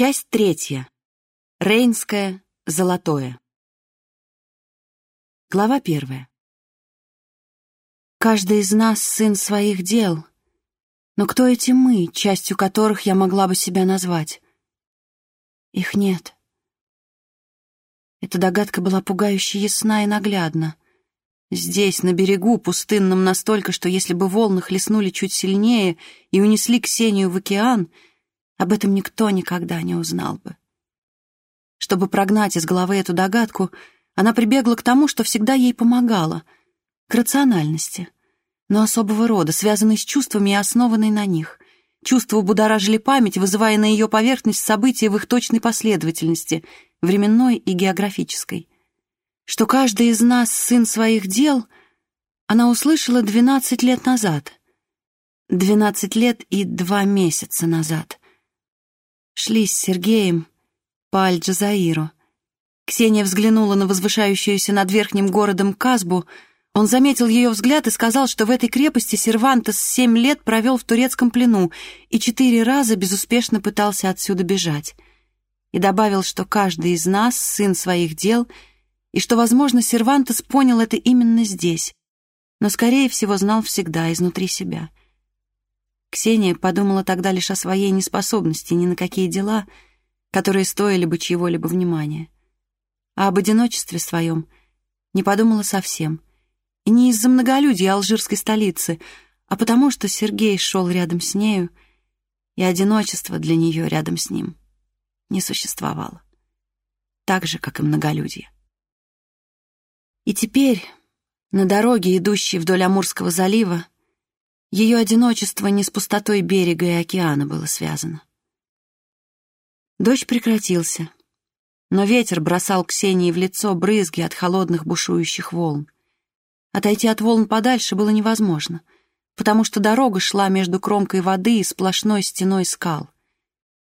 Часть третья. Рейнское золотое. Глава первая. Каждый из нас сын своих дел, но кто эти мы, частью которых я могла бы себя назвать? Их нет. Эта догадка была пугающе ясна и наглядна. Здесь, на берегу, пустынном настолько, что если бы волны хлестнули чуть сильнее и унесли Ксению в океан, об этом никто никогда не узнал бы. Чтобы прогнать из головы эту догадку, она прибегла к тому, что всегда ей помогало — к рациональности, но особого рода, связанной с чувствами и основанной на них. Чувства будоражили память, вызывая на ее поверхность события в их точной последовательности, временной и географической. Что каждый из нас сын своих дел, она услышала 12 лет назад. 12 лет и два месяца назад. Шли с Сергеем, по Аль-Джазаиру. Ксения взглянула на возвышающуюся над верхним городом Казбу. Он заметил ее взгляд и сказал, что в этой крепости Сервантес семь лет провел в турецком плену и четыре раза безуспешно пытался отсюда бежать. И добавил, что каждый из нас — сын своих дел, и что, возможно, Сервантес понял это именно здесь, но, скорее всего, знал всегда, изнутри себя. Ксения подумала тогда лишь о своей неспособности ни на какие дела — которые стоили бы чьего-либо внимания. А об одиночестве своем не подумала совсем. И не из-за многолюдия алжирской столицы, а потому что Сергей шел рядом с нею, и одиночество для нее рядом с ним не существовало. Так же, как и многолюдие. И теперь, на дороге, идущей вдоль Амурского залива, ее одиночество не с пустотой берега и океана было связано. Дождь прекратился, но ветер бросал Ксении в лицо брызги от холодных бушующих волн. Отойти от волн подальше было невозможно, потому что дорога шла между кромкой воды и сплошной стеной скал.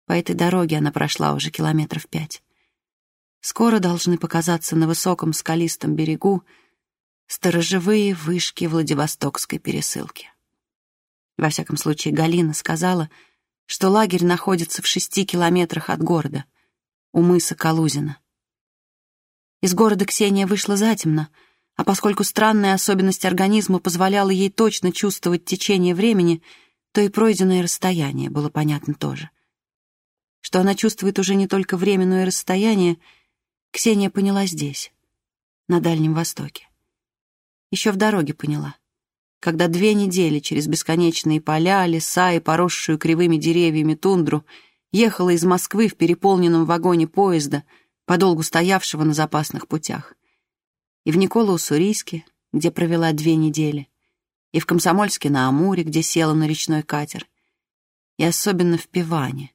По этой дороге она прошла уже километров пять. Скоро должны показаться на высоком скалистом берегу сторожевые вышки Владивостокской пересылки. Во всяком случае, Галина сказала — что лагерь находится в шести километрах от города, у мыса Калузина. Из города Ксения вышла затемно, а поскольку странная особенность организма позволяла ей точно чувствовать течение времени, то и пройденное расстояние было понятно тоже. Что она чувствует уже не только время, но и расстояние, Ксения поняла здесь, на Дальнем Востоке. Еще в дороге поняла когда две недели через бесконечные поля, леса и поросшую кривыми деревьями тундру ехала из Москвы в переполненном вагоне поезда, подолгу стоявшего на запасных путях. И в Николо-Уссурийске, где провела две недели, и в Комсомольске на Амуре, где села на речной катер, и особенно в Пиване,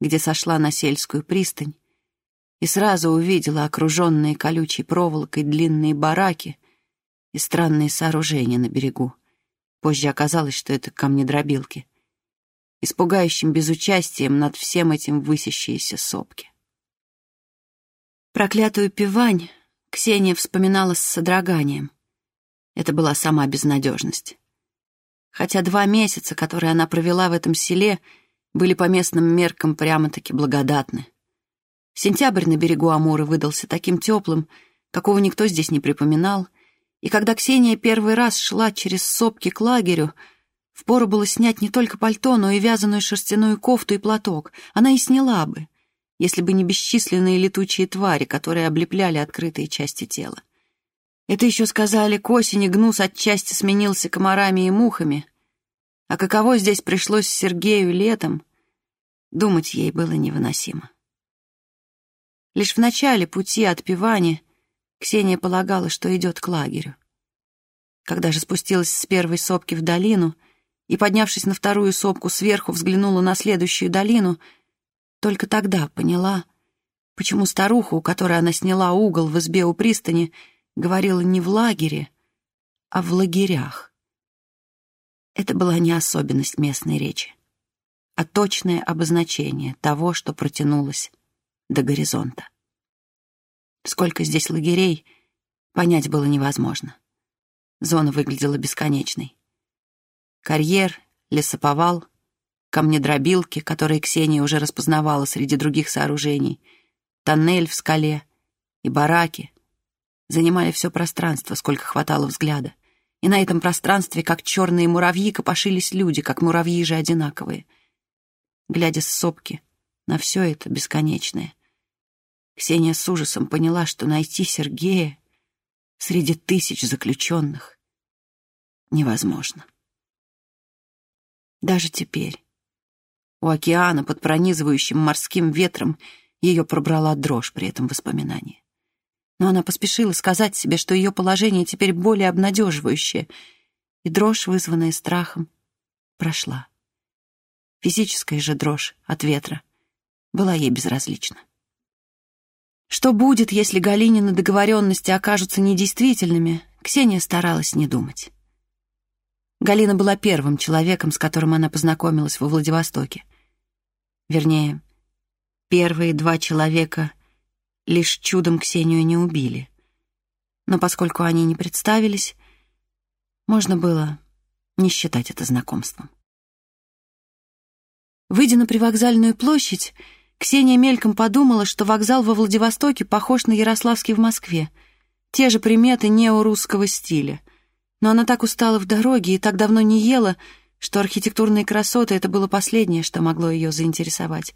где сошла на сельскую пристань и сразу увидела окруженные колючей проволокой длинные бараки, и странные сооружения на берегу. Позже оказалось, что это камни-дробилки. Испугающим безучастием над всем этим высящиеся сопки. Проклятую пивань Ксения вспоминала с содроганием. Это была сама безнадежность. Хотя два месяца, которые она провела в этом селе, были по местным меркам прямо-таки благодатны. Сентябрь на берегу Амура выдался таким теплым, какого никто здесь не припоминал — и когда Ксения первый раз шла через сопки к лагерю, впору было снять не только пальто, но и вязаную шерстяную кофту и платок. Она и сняла бы, если бы не бесчисленные летучие твари, которые облепляли открытые части тела. Это еще сказали, к осени гнус отчасти сменился комарами и мухами, а каково здесь пришлось Сергею летом, думать ей было невыносимо. Лишь в начале пути от Пивани Ксения полагала, что идет к лагерю. Когда же спустилась с первой сопки в долину и, поднявшись на вторую сопку сверху, взглянула на следующую долину, только тогда поняла, почему старуха, у которой она сняла угол в избе у пристани, говорила не в лагере, а в лагерях. Это была не особенность местной речи, а точное обозначение того, что протянулось до горизонта. Сколько здесь лагерей, понять было невозможно. Зона выглядела бесконечной. Карьер, лесоповал, камнедробилки, которые Ксения уже распознавала среди других сооружений, тоннель в скале и бараки занимали все пространство, сколько хватало взгляда. И на этом пространстве, как черные муравьи, копошились люди, как муравьи же одинаковые. Глядя с сопки на все это бесконечное, Ксения с ужасом поняла, что найти Сергея среди тысяч заключенных невозможно. Даже теперь, у океана под пронизывающим морским ветром, ее пробрала дрожь при этом воспоминании. Но она поспешила сказать себе, что ее положение теперь более обнадеживающее, и дрожь, вызванная страхом, прошла. Физическая же дрожь от ветра была ей безразлична. Что будет, если Галинины договоренности окажутся недействительными, Ксения старалась не думать. Галина была первым человеком, с которым она познакомилась во Владивостоке. Вернее, первые два человека лишь чудом Ксению не убили. Но поскольку они не представились, можно было не считать это знакомством. Выйдя на привокзальную площадь, Ксения мельком подумала, что вокзал во Владивостоке похож на Ярославский в Москве. Те же приметы неорусского стиля но она так устала в дороге и так давно не ела, что архитектурные красоты — это было последнее, что могло ее заинтересовать.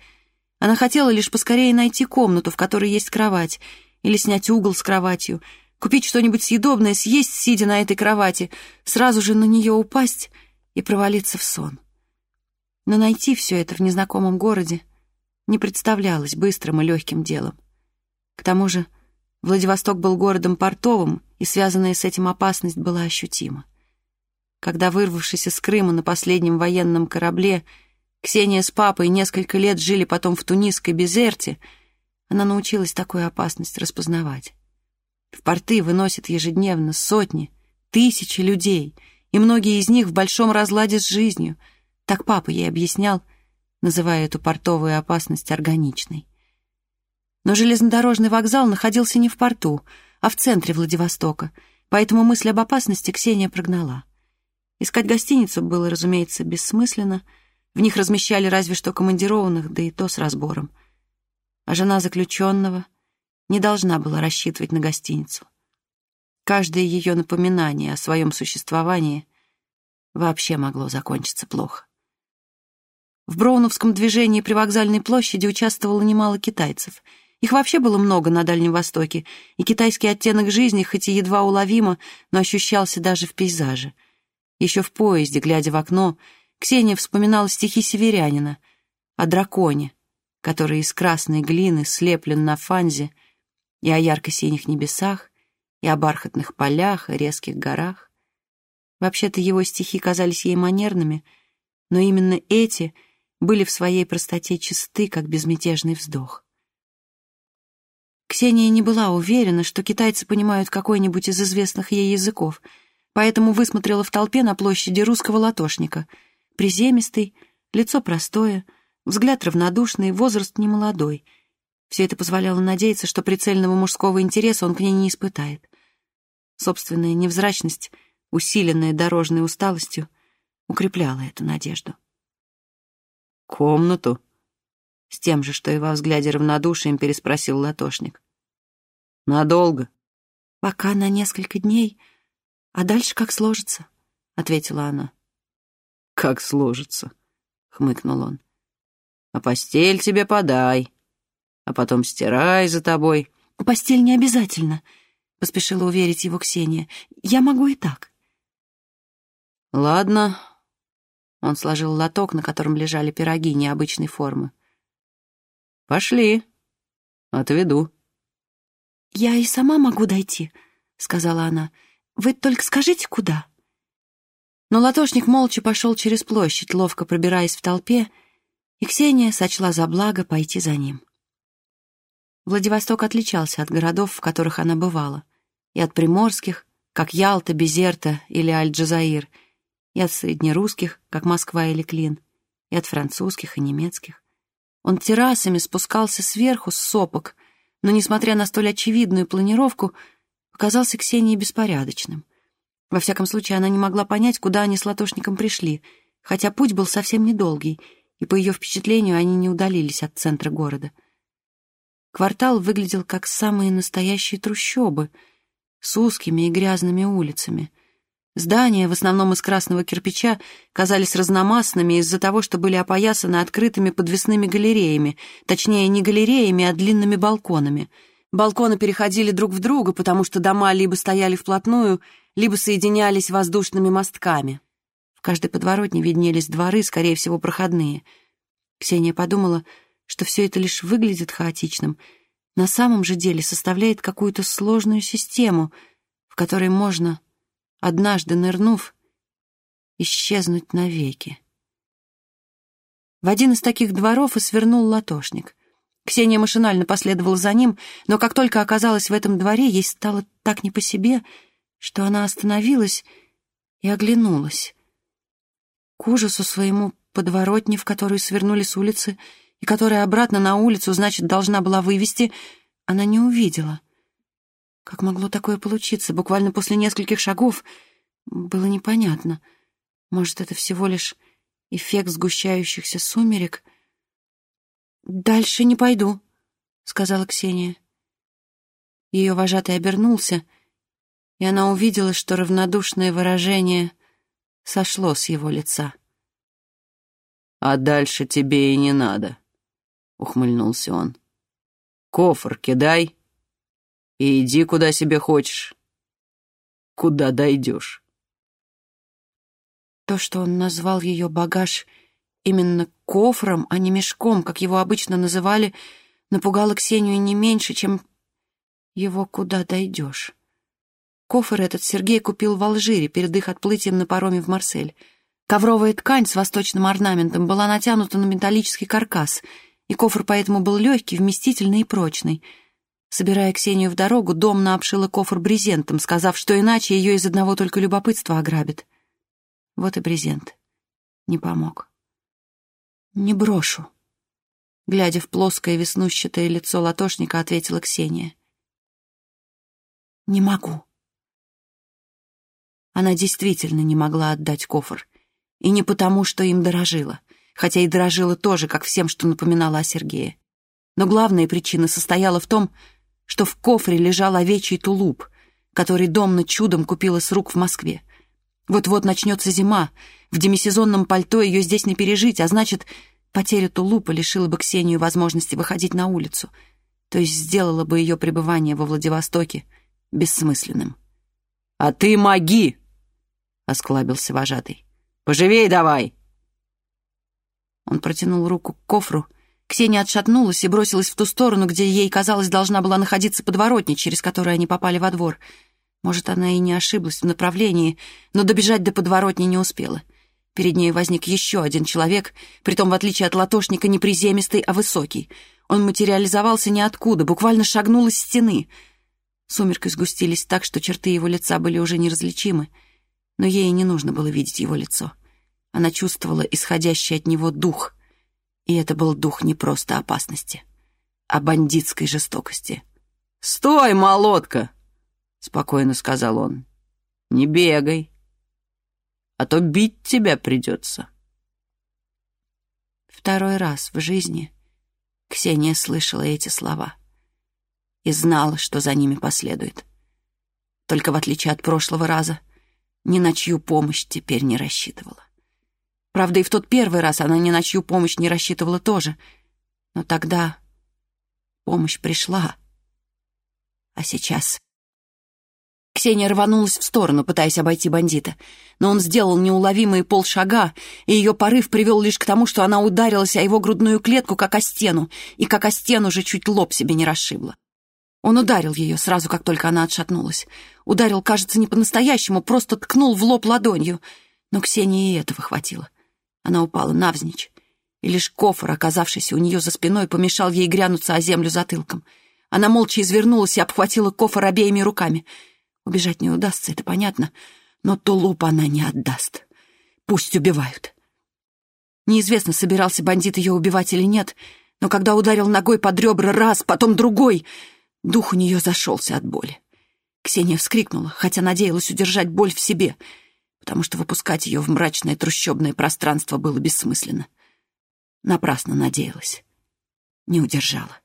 Она хотела лишь поскорее найти комнату, в которой есть кровать, или снять угол с кроватью, купить что-нибудь съедобное, съесть, сидя на этой кровати, сразу же на нее упасть и провалиться в сон. Но найти все это в незнакомом городе не представлялось быстрым и легким делом. К тому же Владивосток был городом портовым, и связанная с этим опасность была ощутима. Когда, вырвавшись из Крыма на последнем военном корабле, Ксения с папой несколько лет жили потом в тунисской Безерте, она научилась такую опасность распознавать. В порты выносят ежедневно сотни, тысячи людей, и многие из них в большом разладе с жизнью. Так папа ей объяснял, называя эту портовую опасность органичной. Но железнодорожный вокзал находился не в порту, а в центре Владивостока, поэтому мысль об опасности Ксения прогнала. Искать гостиницу было, разумеется, бессмысленно. В них размещали разве что командированных, да и то с разбором. А жена заключенного не должна была рассчитывать на гостиницу. Каждое ее напоминание о своем существовании вообще могло закончиться плохо. В Броуновском движении при вокзальной площади участвовало немало китайцев — их вообще было много на Дальнем Востоке, и китайский оттенок жизни, хоть и едва уловимо, но ощущался даже в пейзаже. Еще в поезде, глядя в окно, Ксения вспоминала стихи северянина о драконе, который из красной глины слеплен на фанзе, и о ярко-синих небесах, и о бархатных полях, и резких горах. Вообще-то его стихи казались ей манерными, но именно эти были в своей простоте чисты, как безмятежный вздох. Ксения не была уверена, что китайцы понимают какой-нибудь из известных ей языков, поэтому высмотрела в толпе на площади русского латошника. Приземистый, лицо простое, взгляд равнодушный, возраст немолодой. Все это позволяло надеяться, что прицельного мужского интереса он к ней не испытает. Собственная невзрачность, усиленная дорожной усталостью, укрепляла эту надежду. «Комнату?» С тем же, что и во взгляде равнодушием переспросил Латошник. Надолго? Пока на несколько дней, а дальше как сложится, ответила она. Как сложится, хмыкнул он. А постель тебе подай, а потом стирай за тобой. Постель не обязательно, поспешила уверить его Ксения. Я могу и так. Ладно. Он сложил лоток, на котором лежали пироги необычной формы. Пошли, отведу. «Я и сама могу дойти», — сказала она. «Вы только скажите, куда?» Но латошник молча пошел через площадь, ловко пробираясь в толпе, и Ксения сочла за благо пойти за ним. Владивосток отличался от городов, в которых она бывала, и от приморских, как Ялта, Безерта или Аль-Джазаир, и от среднерусских, как Москва или Клин, и от французских и немецких. Он террасами спускался сверху с сопок, но, несмотря на столь очевидную планировку, показался Ксении беспорядочным. Во всяком случае, она не могла понять, куда они с Латошником пришли, хотя путь был совсем недолгий, и, по ее впечатлению, они не удалились от центра города. Квартал выглядел как самые настоящие трущобы, с узкими и грязными улицами. Здания, в основном из красного кирпича, казались разномастными из-за того, что были опоясаны открытыми подвесными галереями, точнее, не галереями, а длинными балконами. Балконы переходили друг в друга, потому что дома либо стояли вплотную, либо соединялись воздушными мостками. В каждой подворотне виднелись дворы, скорее всего, проходные. Ксения подумала, что все это лишь выглядит хаотичным, на самом же деле составляет какую-то сложную систему, в которой можно однажды нырнув, исчезнуть навеки. В один из таких дворов и свернул латошник. Ксения машинально последовала за ним, но как только оказалась в этом дворе, ей стало так не по себе, что она остановилась и оглянулась. К ужасу своему подворотни, в которую свернули с улицы, и которая обратно на улицу, значит, должна была вывести, она не увидела. Как могло такое получиться? Буквально после нескольких шагов было непонятно. Может, это всего лишь эффект сгущающихся сумерек? «Дальше не пойду», — сказала Ксения. Ее вожатый обернулся, и она увидела, что равнодушное выражение сошло с его лица. «А дальше тебе и не надо», — ухмыльнулся он. «Кофр кидай и иди куда себе хочешь, куда дойдешь. То, что он назвал ее багаж именно кофром, а не мешком, как его обычно называли, напугало Ксению не меньше, чем его «куда дойдешь». Кофр этот Сергей купил в Алжире перед их отплытием на пароме в Марсель. Ковровая ткань с восточным орнаментом была натянута на металлический каркас, и кофр поэтому был легкий, вместительный и прочный — Собирая Ксению в дорогу, Домна обшила кофр брезентом, сказав, что иначе ее из одного только любопытства ограбит. Вот и брезент. Не помог. «Не брошу», — глядя в плоское веснущатое лицо латошника, ответила Ксения. «Не могу». Она действительно не могла отдать кофр. И не потому, что им дорожила, хотя и дорожила тоже, как всем, что напоминала о Сергее. Но главная причина состояла в том, что в кофре лежал овечий тулуп, который Домна чудом купила с рук в Москве. Вот-вот начнется зима, в демисезонном пальто ее здесь не пережить, а значит, потеря тулупа лишила бы Ксению возможности выходить на улицу, то есть сделала бы ее пребывание во Владивостоке бессмысленным. «А ты моги!» — осклабился вожатый. «Поживей давай!» Он протянул руку к кофру, Ксения отшатнулась и бросилась в ту сторону, где ей, казалось, должна была находиться подворотня, через которую они попали во двор. Может, она и не ошиблась в направлении, но добежать до подворотни не успела. Перед ней возник еще один человек, притом, в отличие от латошника, не приземистый, а высокий. Он материализовался ниоткуда, буквально шагнул из стены. Сумерки сгустились так, что черты его лица были уже неразличимы, но ей не нужно было видеть его лицо. Она чувствовала исходящий от него дух — и это был дух не просто опасности, а бандитской жестокости. «Стой, молотка!» — спокойно сказал он. «Не бегай, а то бить тебя придется». Второй раз в жизни Ксения слышала эти слова и знала, что за ними последует. Только в отличие от прошлого раза, ни на чью помощь теперь не рассчитывала. Правда, и в тот первый раз она ни на чью помощь не рассчитывала тоже. Но тогда помощь пришла. А сейчас... Ксения рванулась в сторону, пытаясь обойти бандита. Но он сделал неуловимые полшага, и ее порыв привел лишь к тому, что она ударилась о его грудную клетку, как о стену, и как о стену же чуть лоб себе не расшибла. Он ударил ее сразу, как только она отшатнулась. Ударил, кажется, не по-настоящему, просто ткнул в лоб ладонью. Но Ксении и этого хватило. Она упала навзничь, и лишь кофр, оказавшийся у нее за спиной, помешал ей грянуться о землю затылком. Она молча извернулась и обхватила кофр обеими руками. Убежать не удастся, это понятно, но тулуп она не отдаст. Пусть убивают. Неизвестно, собирался бандит ее убивать или нет, но когда ударил ногой под ребра раз, потом другой, дух у нее зашелся от боли. Ксения вскрикнула, хотя надеялась удержать боль в себе — потому что выпускать ее в мрачное трущобное пространство было бессмысленно. Напрасно надеялась. Не удержала.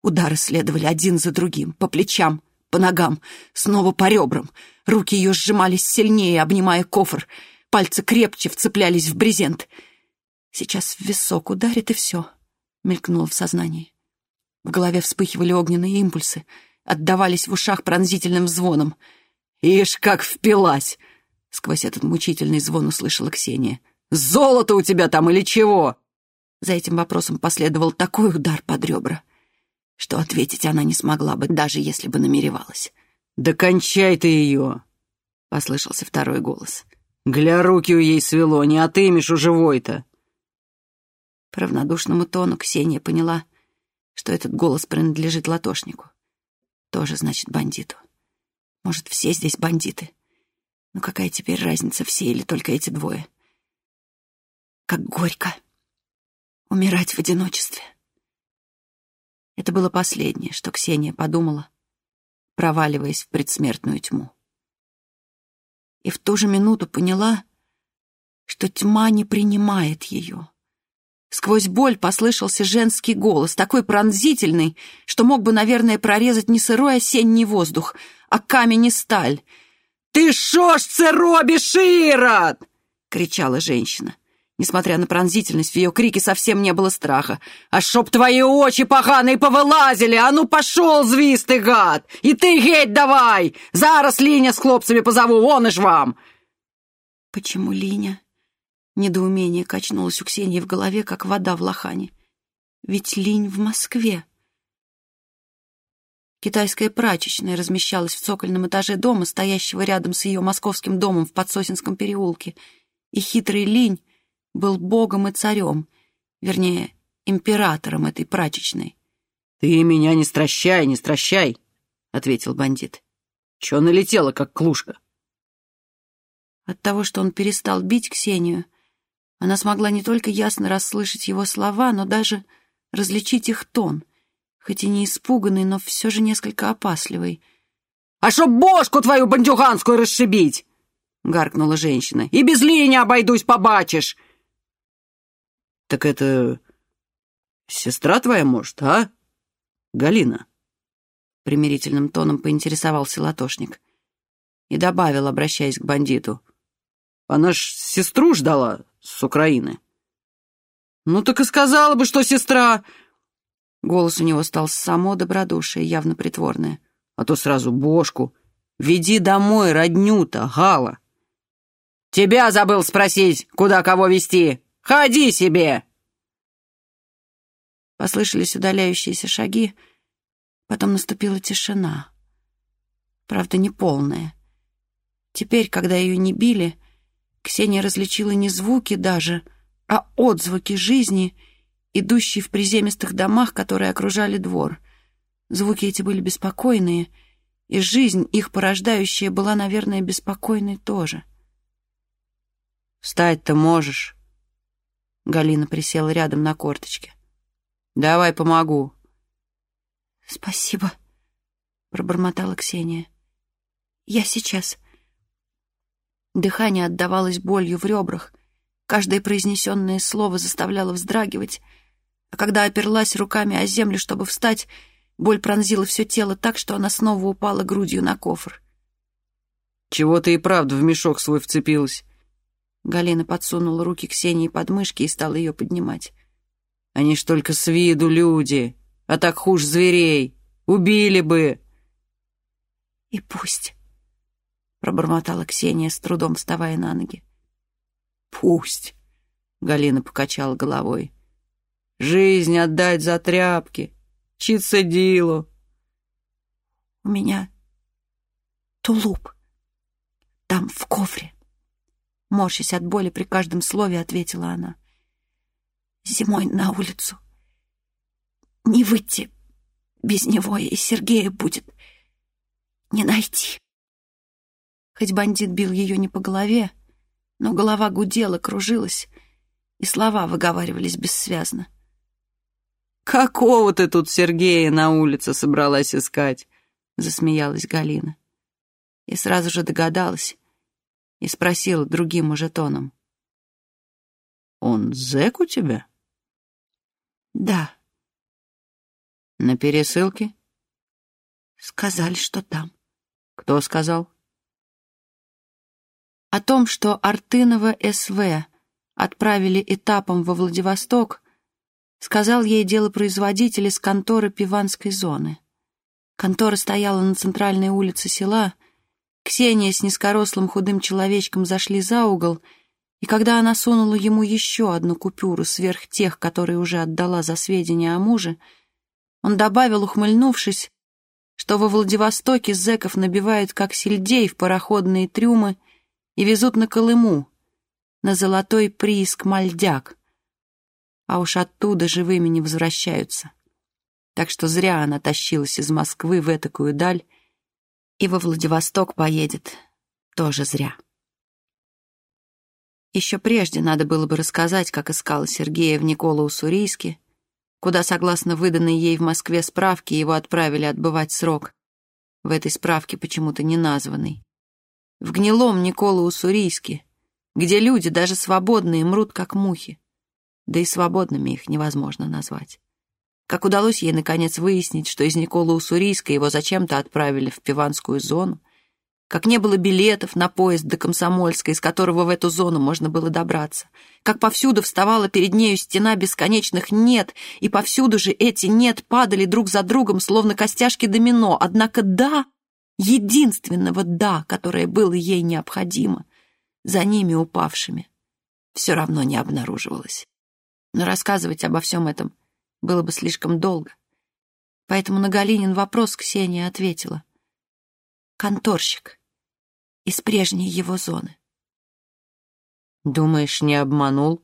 Удары следовали один за другим, по плечам, по ногам, снова по ребрам. Руки ее сжимались сильнее, обнимая кофр. Пальцы крепче вцеплялись в брезент. Сейчас в висок ударит, и все, мелькнуло в сознании. В голове вспыхивали огненные импульсы, отдавались в ушах пронзительным звоном. «Ишь, как впилась!» — сквозь этот мучительный звон услышала Ксения. «Золото у тебя там или чего?» За этим вопросом последовал такой удар под ребра, что ответить она не смогла бы, даже если бы намеревалась. «Да кончай ты ее!» — послышался второй голос. «Гля, руки у ей свело, не отымешь у живой-то!» По равнодушному тону Ксения поняла, что этот голос принадлежит латошнику. Тоже, значит, бандиту. Может, все здесь бандиты? Но какая теперь разница, все или только эти двое? Как горько умирать в одиночестве. Это было последнее, что Ксения подумала, проваливаясь в предсмертную тьму. И в ту же минуту поняла, что тьма не принимает ее. Сквозь боль послышался женский голос, такой пронзительный, что мог бы, наверное, прорезать не сырой осенний воздух, а камень и сталь. «Ты шо ж це робишь, Ирод?» — кричала женщина. Несмотря на пронзительность, в ее крике совсем не было страха. «А чтоб твои очи поганые повылазили! А ну пошел, звистый гад! И ты геть давай! Зараз Линя с хлопцами позову, он ж вам!» «Почему Линя?» Недоумение качнулось у Ксении в голове, как вода в лохане. «Ведь Линь в Москве!» Китайская прачечная размещалась в цокольном этаже дома, стоящего рядом с ее московским домом в Подсосинском переулке, и хитрый Линь был богом и царем, вернее, императором этой прачечной. «Ты меня не стращай, не стращай!» — ответил бандит. «Чё налетела, как клушка?» От того, что он перестал бить Ксению, она смогла не только ясно расслышать его слова, но даже различить их тон, хоть и не испуганный, но все же несколько опасливый. «А чтоб бошку твою бандюганскую расшибить!» — гаркнула женщина. «И без линии обойдусь, побачишь!» «Так это сестра твоя, может, а? Галина?» Примирительным тоном поинтересовался латошник и добавил, обращаясь к бандиту. «Она ж сестру ждала с Украины». «Ну так и сказала бы, что сестра!» Голос у него стал само добродушие, явно притворное. «А то сразу бошку. Веди домой родню-то, Гала!» «Тебя забыл спросить, куда кого вести!» Ходи себе!» Послышались удаляющиеся шаги, потом наступила тишина. Правда, не полная. Теперь, когда ее не били, Ксения различила не звуки даже, а отзвуки жизни, идущие в приземистых домах, которые окружали двор. Звуки эти были беспокойные, и жизнь, их порождающая, была, наверное, беспокойной тоже. «Встать-то можешь?» Галина присела рядом на корточке. «Давай помогу». «Спасибо», — пробормотала Ксения. «Я сейчас». Дыхание отдавалось болью в ребрах. Каждое произнесенное слово заставляло вздрагивать. А когда оперлась руками о землю, чтобы встать, боль пронзила все тело так, что она снова упала грудью на кофр. «Чего ты и правда в мешок свой вцепилась?» Галина подсунула руки Ксении под мышки и стала ее поднимать. «Они ж только с виду люди, а так хуже зверей. Убили бы!» «И пусть», — пробормотала Ксения, с трудом вставая на ноги. «Пусть», — Галина покачала головой. «Жизнь отдать за тряпки, чицедилу». «У меня тулуп там, в кофре». Морщась от боли при каждом слове, ответила она. Зимой на улицу. Не выйти без него, и Сергея будет не найти. Хоть бандит бил ее не по голове, но голова гудела, кружилась, и слова выговаривались бессвязно. «Какого ты тут Сергея на улице собралась искать?» — засмеялась Галина. И сразу же догадалась, и спросил другим уже тоном. «Он зэк у тебя?» Да. На пересылке? Сказали, что там. Кто сказал? О том, что Артынова СВ отправили этапом во Владивосток, сказал ей делопроизводитель из конторы Пиванской зоны. Контора стояла на центральной улице села. Ксения с низкорослым худым человечком зашли за угол, и когда она сунула ему еще одну купюру сверх тех, которые уже отдала за сведения о муже, он добавил, ухмыльнувшись, что во Владивостоке зэков набивают как сельдей в пароходные трюмы и везут на Колыму, на золотой прииск Мальдяк, а уж оттуда живыми не возвращаются. Так что зря она тащилась из Москвы в этакую даль и во Владивосток поедет тоже зря. Еще прежде надо было бы рассказать, как искала Сергея в Никола Уссурийске, куда, согласно выданной ей в Москве справке, его отправили отбывать срок. В этой справке почему-то не названный. В гнилом Никола Уссурийске, где люди, даже свободные, мрут как мухи. Да и свободными их невозможно назвать. Как удалось ей, наконец, выяснить, что из Никола Уссурийска его зачем-то отправили в Пиванскую зону, как не было билетов на поезд до Комсомольска, из которого в эту зону можно было добраться, как повсюду вставала перед нею стена бесконечных «нет», и повсюду же эти «нет» падали друг за другом, словно костяшки домино, однако «да», единственного «да», которое было ей необходимо, за ними упавшими, все равно не обнаруживалось. Но рассказывать обо всем этом было бы слишком долго. Поэтому на Галинин вопрос Ксения ответила. «Конторщик» из прежней его зоны. «Думаешь, не обманул?»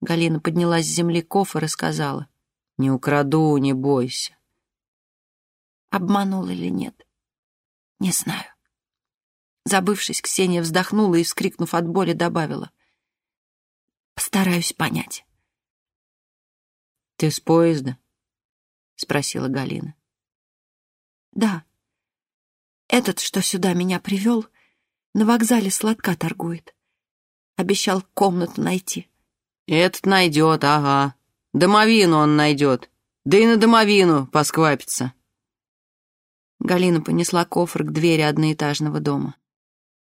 Галина подняла с земли кофр и сказала. «Не украду, не бойся». Обманул или нет, не знаю. Забывшись, Ксения вздохнула и, вскрикнув от боли, добавила. «Постараюсь понять». «Ты с поезда?» — спросила Галина. «Да», этот, что сюда меня привел, на вокзале сладка торгует. Обещал комнату найти. Этот найдет, ага. Домовину он найдет. Да и на домовину посквапится. Галина понесла кофр к двери одноэтажного дома.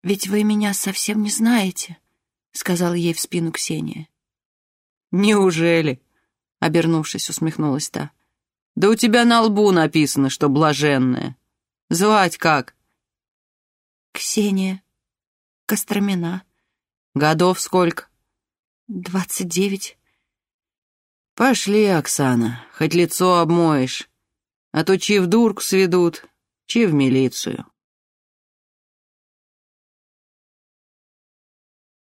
«Ведь вы меня совсем не знаете», — сказала ей в спину Ксения. «Неужели?» — обернувшись, усмехнулась та. «Да у тебя на лбу написано, что блаженная. Звать как?» Ксения Костромина. Годов сколько? Двадцать девять. Пошли, Оксана, хоть лицо обмоешь, а то чи в дурку сведут, чи в милицию.